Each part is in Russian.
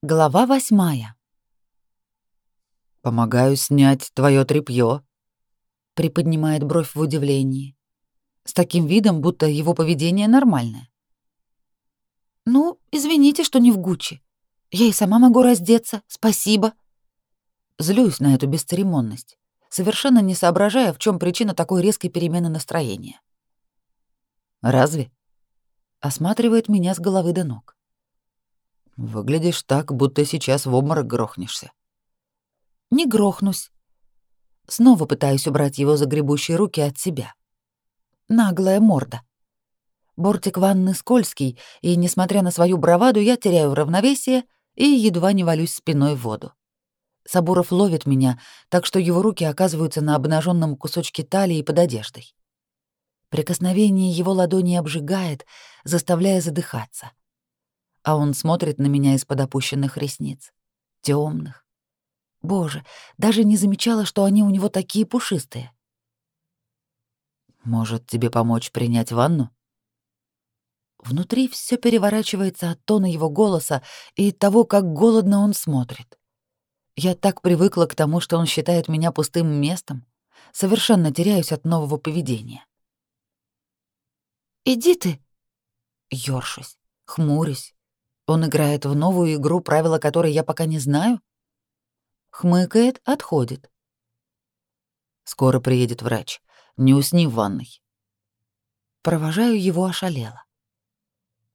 Глава восьмая. «Помогаю снять твое тряпье», — приподнимает бровь в удивлении. С таким видом, будто его поведение нормальное. «Ну, извините, что не в Гуччи. Я и сама могу раздеться, спасибо». Злюсь на эту бесцеремонность, совершенно не соображая, в чем причина такой резкой перемены настроения. «Разве?» — осматривает меня с головы до ног. Выглядишь так, будто сейчас в обморок грохнешься. Не грохнусь. Снова пытаюсь убрать его загребущие руки от себя. Наглая морда. Бортик ванны скользкий, и, несмотря на свою браваду, я теряю равновесие и едва не валюсь спиной в воду. Сабуров ловит меня, так что его руки оказываются на обнаженном кусочке талии под одеждой. Прикосновение его ладони обжигает, заставляя задыхаться а он смотрит на меня из-под опущенных ресниц. темных. Боже, даже не замечала, что они у него такие пушистые. Может, тебе помочь принять ванну? Внутри все переворачивается от тона его голоса и того, как голодно он смотрит. Я так привыкла к тому, что он считает меня пустым местом, совершенно теряюсь от нового поведения. «Иди ты!» Ёршусь, хмурюсь, он играет в новую игру, правила которой я пока не знаю? Хмыкает, отходит. Скоро приедет врач. Не усни в ванной. Провожаю его ошалело.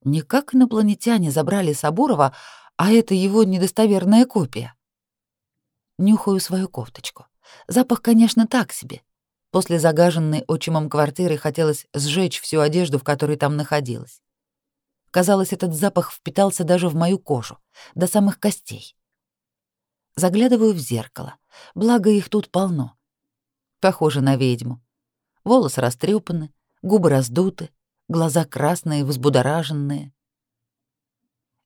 Не как инопланетяне забрали Сабурова, а это его недостоверная копия. Нюхаю свою кофточку. Запах, конечно, так себе. После загаженной отчимом квартиры хотелось сжечь всю одежду, в которой там находилась. Казалось, этот запах впитался даже в мою кожу, до самых костей. Заглядываю в зеркало, благо их тут полно. Похоже на ведьму. Волосы растрепаны, губы раздуты, глаза красные, взбудораженные.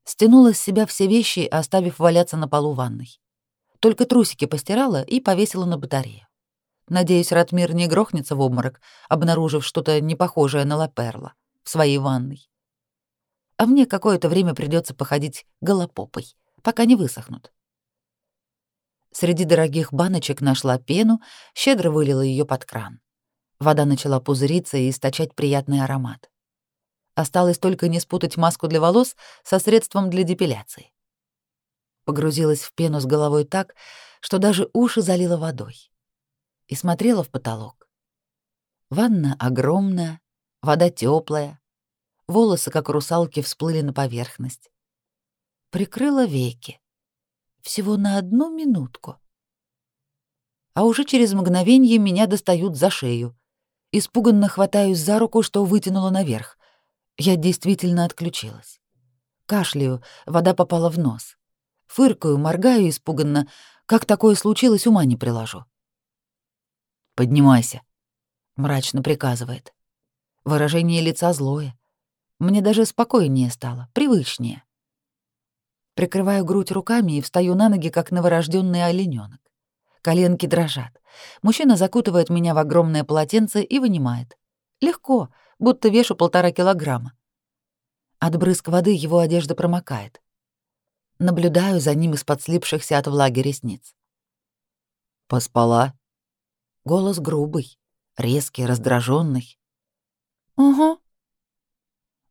Стянула с себя все вещи, оставив валяться на полу ванной. Только трусики постирала и повесила на батарею. Надеюсь, Ратмир не грохнется в обморок, обнаружив что-то непохожее на Лаперла в своей ванной а мне какое-то время придется походить голопопой, пока не высохнут. Среди дорогих баночек нашла пену, щедро вылила ее под кран. Вода начала пузыриться и источать приятный аромат. Осталось только не спутать маску для волос со средством для депиляции. Погрузилась в пену с головой так, что даже уши залила водой. И смотрела в потолок. Ванна огромная, вода теплая, волосы, как русалки, всплыли на поверхность. Прикрыла веки. Всего на одну минутку. А уже через мгновение меня достают за шею. Испуганно хватаюсь за руку, что вытянула наверх. Я действительно отключилась. Кашляю, вода попала в нос. Фыркаю, моргаю испуганно. Как такое случилось, ума не приложу. «Поднимайся», — мрачно приказывает. Выражение лица злое. Мне даже спокойнее стало, привычнее. Прикрываю грудь руками и встаю на ноги, как новорожденный оленёнок. Коленки дрожат. Мужчина закутывает меня в огромное полотенце и вынимает. Легко, будто вешу полтора килограмма. От брызг воды его одежда промокает. Наблюдаю за ним из-под слипшихся от влаги ресниц. «Поспала?» Голос грубый, резкий, раздраженный. «Угу»,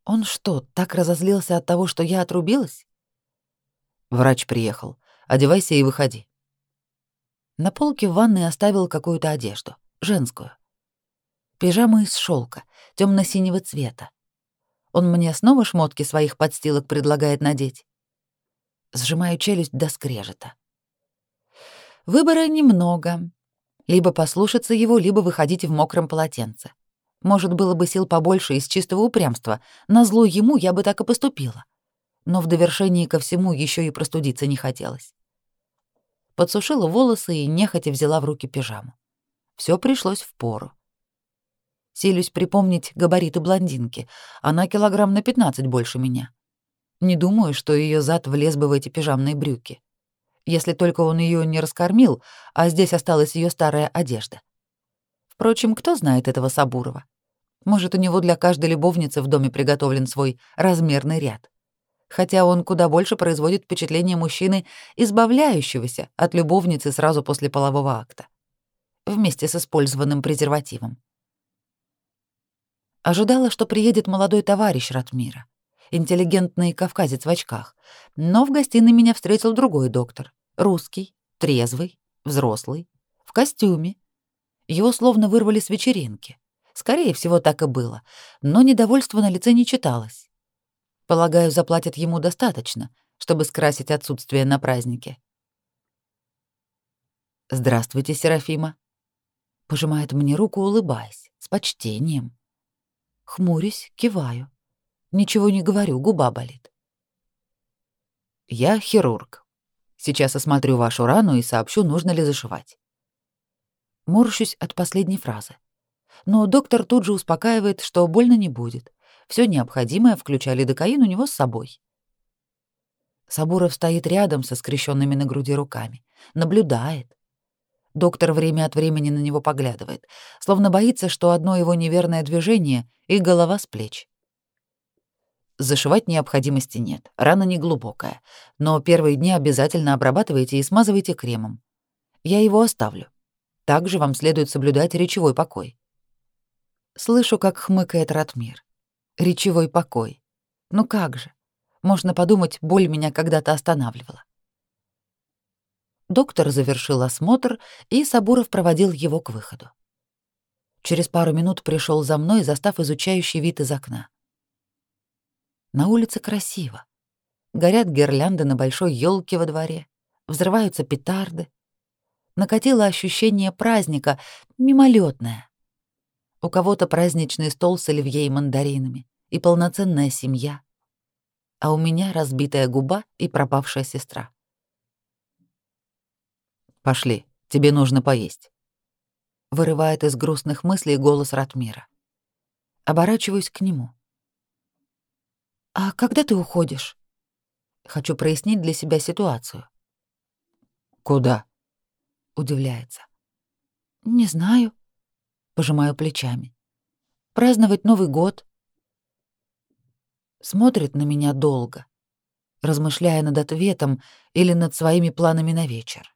он что, так разозлился от того, что я отрубилась? Врач приехал. Одевайся и выходи. На полке в ванной оставил какую-то одежду, женскую. Пижама из шелка, темно синего цвета. Он мне снова шмотки своих подстилок предлагает надеть. Сжимаю челюсть до скрежета. Выбора немного. Либо послушаться его, либо выходить в мокром полотенце. Может, было бы сил побольше из чистого упрямства. На зло ему я бы так и поступила. Но в довершении ко всему еще и простудиться не хотелось. Подсушила волосы и нехотя взяла в руки пижаму. Все пришлось в пору. Силюсь припомнить габариты блондинки. Она килограмм на 15 больше меня. Не думаю, что ее зад влез бы в эти пижамные брюки. Если только он ее не раскормил, а здесь осталась ее старая одежда. Впрочем, кто знает этого Сабурова? Может, у него для каждой любовницы в доме приготовлен свой размерный ряд. хотя он куда больше производит впечатление мужчины, избавляющегося от любовницы сразу после полового акта, вместе с использованным презервативом. Ожидала, что приедет молодой товарищ Ратмира, интеллигентный кавказец в очках, но в гостиной меня встретил другой доктор, русский, трезвый, взрослый, в костюме. Его словно вырвали с вечеринки. Скорее всего, так и было, но недовольство на лице не читалось. Полагаю, заплатят ему достаточно, чтобы скрасить отсутствие на празднике. «Здравствуйте, Серафима», — пожимает мне руку, улыбаясь, с почтением. Хмурюсь, киваю. Ничего не говорю, губа болит. «Я хирург. Сейчас осмотрю вашу рану и сообщу, нужно ли зашивать». Морщусь от последней фразы. Но доктор тут же успокаивает, что больно не будет. Все необходимое, включая лидокаин, у него с собой. Сабуров стоит рядом со скрещенными на груди руками, наблюдает. Доктор время от времени на него поглядывает, словно боится, что одно его неверное движение и голова с плеч. Зашивать необходимости нет, рана не глубокая, но первые дни обязательно обрабатывайте и смазывайте кремом. Я его оставлю. Также вам следует соблюдать речевой покой. Слышу, как хмыкает Ратмир. Речевой покой. Ну как же? Можно подумать, боль меня когда-то останавливала. Доктор завершил осмотр, и Сабуров проводил его к выходу. Через пару минут пришел за мной, застав изучающий вид из окна. На улице красиво. Горят гирлянды на большой елке во дворе, взрываются петарды. Накатило ощущение праздника, мимолетное. У кого-то праздничный стол с оливье и мандаринами и полноценная семья. А у меня разбитая губа и пропавшая сестра. «Пошли, тебе нужно поесть», — вырывает из грустных мыслей голос Ратмира. Оборачиваюсь к нему. «А когда ты уходишь?» Хочу прояснить для себя ситуацию. «Куда?» — удивляется. «Не знаю», Пожимаю плечами. Праздновать Новый год. Смотрит на меня долго, размышляя над ответом или над своими планами на вечер.